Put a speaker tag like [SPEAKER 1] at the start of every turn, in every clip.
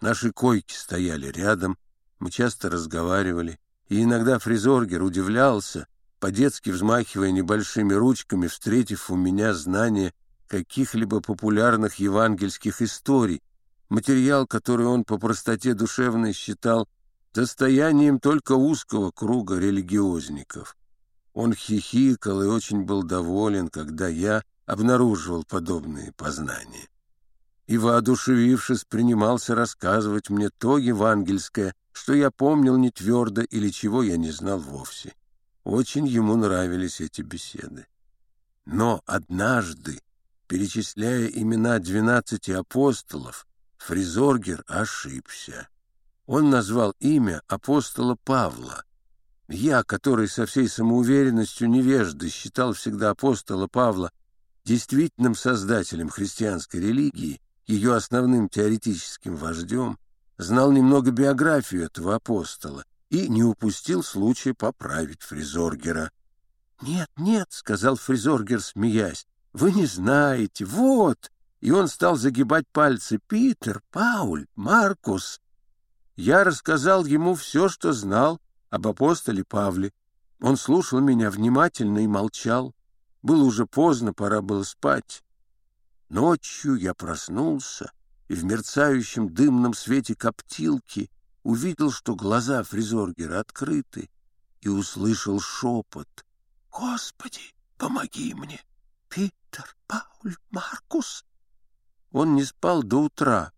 [SPEAKER 1] Наши койки стояли рядом, мы часто разговаривали, и иногда фризоргер удивлялся, по-детски взмахивая небольшими ручками, встретив у меня знание каких-либо популярных евангельских историй, материал, который он по простоте душевной считал достоянием только узкого круга религиозников. Он хихикал и очень был доволен, когда я обнаруживал подобные познания. И, воодушевившись, принимался рассказывать мне то евангельское, что я помнил не твердо или чего я не знал вовсе. Очень ему нравились эти беседы. Но однажды, перечисляя имена двенадцати апостолов, Фризоргер ошибся. Он назвал имя апостола Павла. Я, который со всей самоуверенностью невежды считал всегда апостола Павла действительным создателем христианской религии, ее основным теоретическим вождем, знал немного биографию этого апостола и не упустил случая поправить Фризоргера. «Нет, нет», — сказал Фризоргер, смеясь, — «вы не знаете, вот, и он стал загибать пальцы. «Питер, Пауль, Маркус». Я рассказал ему все, что знал об апостоле Павле. Он слушал меня внимательно и молчал. Было уже поздно, пора было спать. Ночью я проснулся и в мерцающем дымном свете коптилки увидел, что глаза фризоргера открыты, и услышал шепот. «Господи, помоги мне! Питер, Пауль, Маркус!» Он не спал до утра.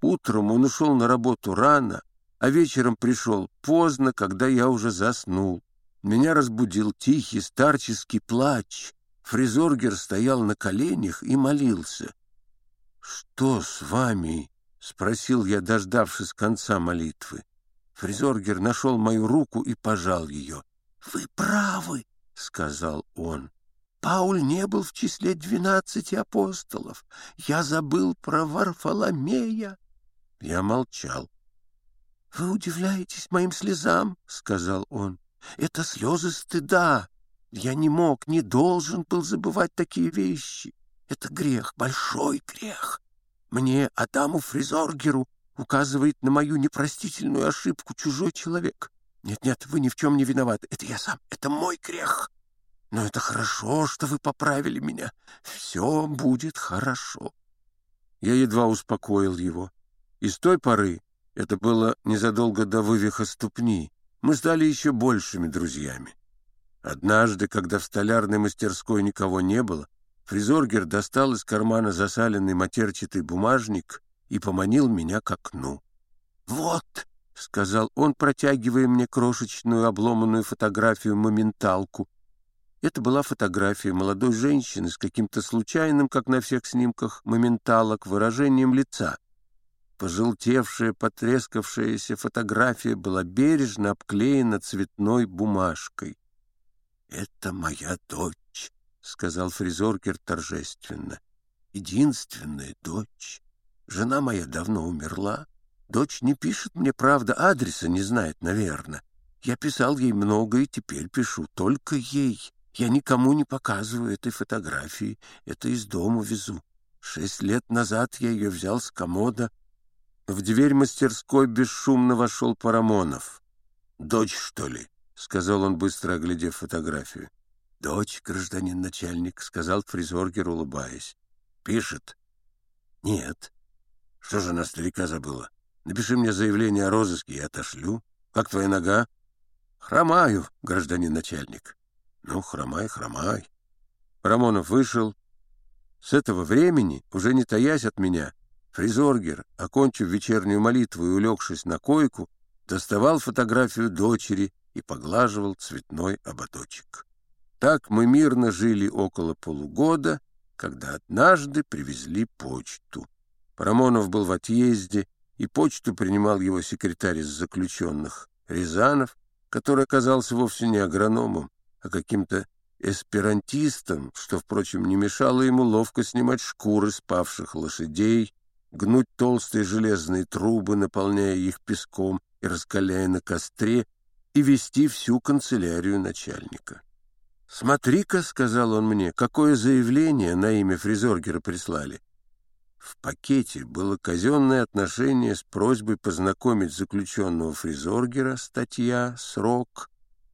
[SPEAKER 1] Утром он ушел на работу рано, а вечером пришел поздно, когда я уже заснул. Меня разбудил тихий старческий плач. Фризоргер стоял на коленях и молился. «Что с вами?» — спросил я, дождавшись конца молитвы. Фризоргер нашел мою руку и пожал ее. «Вы правы», — сказал он. Пауль не был в числе двенадцати апостолов. Я забыл про Варфоломея. Я молчал. — Вы удивляетесь моим слезам, — сказал он. — Это слезы стыда. Я не мог, не должен был забывать такие вещи. Это грех, большой грех. Мне, Адаму Фризоргеру, указывает на мою непростительную ошибку чужой человек. Нет-нет, вы ни в чем не виноваты. Это я сам, это мой грех. Но это хорошо, что вы поправили меня. Все будет хорошо. Я едва успокоил его. И с той поры, это было незадолго до вывиха ступни, мы стали еще большими друзьями. Однажды, когда в столярной мастерской никого не было, Фризоргер достал из кармана засаленный матерчатый бумажник и поманил меня к окну. «Вот», — сказал он, протягивая мне крошечную обломанную фотографию-моменталку, это была фотография молодой женщины с каким-то случайным, как на всех снимках, моменталок выражением лица. Пожелтевшая, потрескавшаяся фотография была бережно обклеена цветной бумажкой. «Это моя дочь», — сказал фризоркер торжественно. «Единственная дочь. Жена моя давно умерла. Дочь не пишет мне, правда, адреса не знает, наверное. Я писал ей много и теперь пишу только ей». Я никому не показываю этой фотографии, это из дома везу. Шесть лет назад я ее взял с комода. В дверь мастерской бесшумно вошел Парамонов. «Дочь, что ли?» — сказал он, быстро оглядев фотографию. «Дочь, гражданин начальник», — сказал фризоргер, улыбаясь. «Пишет?» «Нет». «Что же она старика забыла? Напиши мне заявление о розыске, я отошлю. Как твоя нога?» «Хромаю, гражданин начальник». Ну, хромай, хромай. Парамонов вышел. С этого времени, уже не таясь от меня, Фризоргер, окончив вечернюю молитву и улегшись на койку, доставал фотографию дочери и поглаживал цветной ободочек. Так мы мирно жили около полугода, когда однажды привезли почту. Парамонов был в отъезде, и почту принимал его секретарь из заключенных, Рязанов, который оказался вовсе не агрономом, а каким-то эсперантистом, что, впрочем, не мешало ему ловко снимать шкуры спавших лошадей, гнуть толстые железные трубы, наполняя их песком и раскаляя на костре, и вести всю канцелярию начальника. «Смотри-ка», — сказал он мне, — «какое заявление на имя фризоргера прислали». В пакете было казенное отношение с просьбой познакомить заключенного Фризоргера, статья, срок,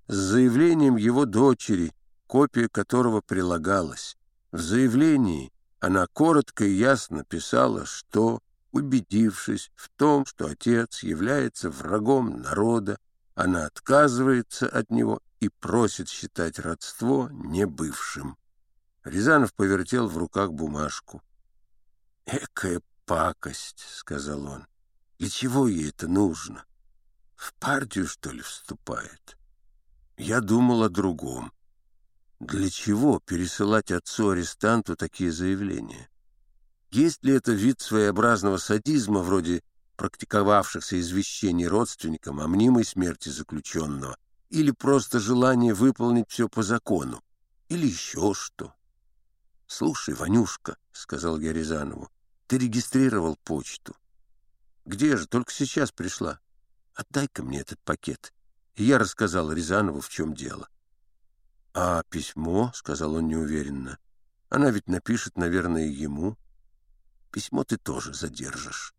[SPEAKER 1] с заявлением его дочери, копия которого прилагалась. В заявлении она коротко и ясно писала, что, убедившись в том, что отец является врагом народа, она отказывается от него и просит считать родство небывшим. Рязанов повертел в руках бумажку. «Экая пакость», — сказал он. «Для чего ей это нужно? В партию, что ли, вступает?» Я думал о другом. Для чего пересылать отцу-арестанту такие заявления? Есть ли это вид своеобразного садизма, вроде практиковавшихся извещений родственникам о мнимой смерти заключенного, или просто желание выполнить все по закону, или еще что? — Слушай, Ванюшка, — сказал я Рязанову, ты регистрировал почту. Где же? Только сейчас пришла. Отдай-ка мне этот пакет. И я рассказал Рязанову, в чем дело. А письмо, — сказал он неуверенно, — она ведь напишет, наверное, ему. Письмо ты тоже задержишь.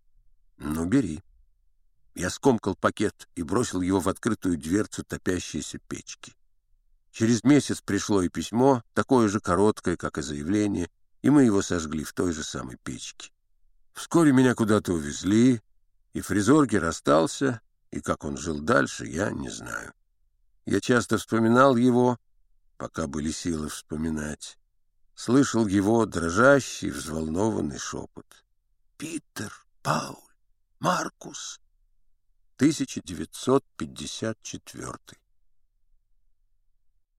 [SPEAKER 1] Ну, бери. Я скомкал пакет и бросил его в открытую дверцу топящейся печки. Через месяц пришло и письмо, такое же короткое, как и заявление, и мы его сожгли в той же самой печке. Вскоре меня куда-то увезли, и фризоргер остался, и как он жил дальше, я не знаю. Я часто вспоминал его, пока были силы вспоминать. Слышал его дрожащий, взволнованный шепот. «Питер, Пауль, Маркус!» 1954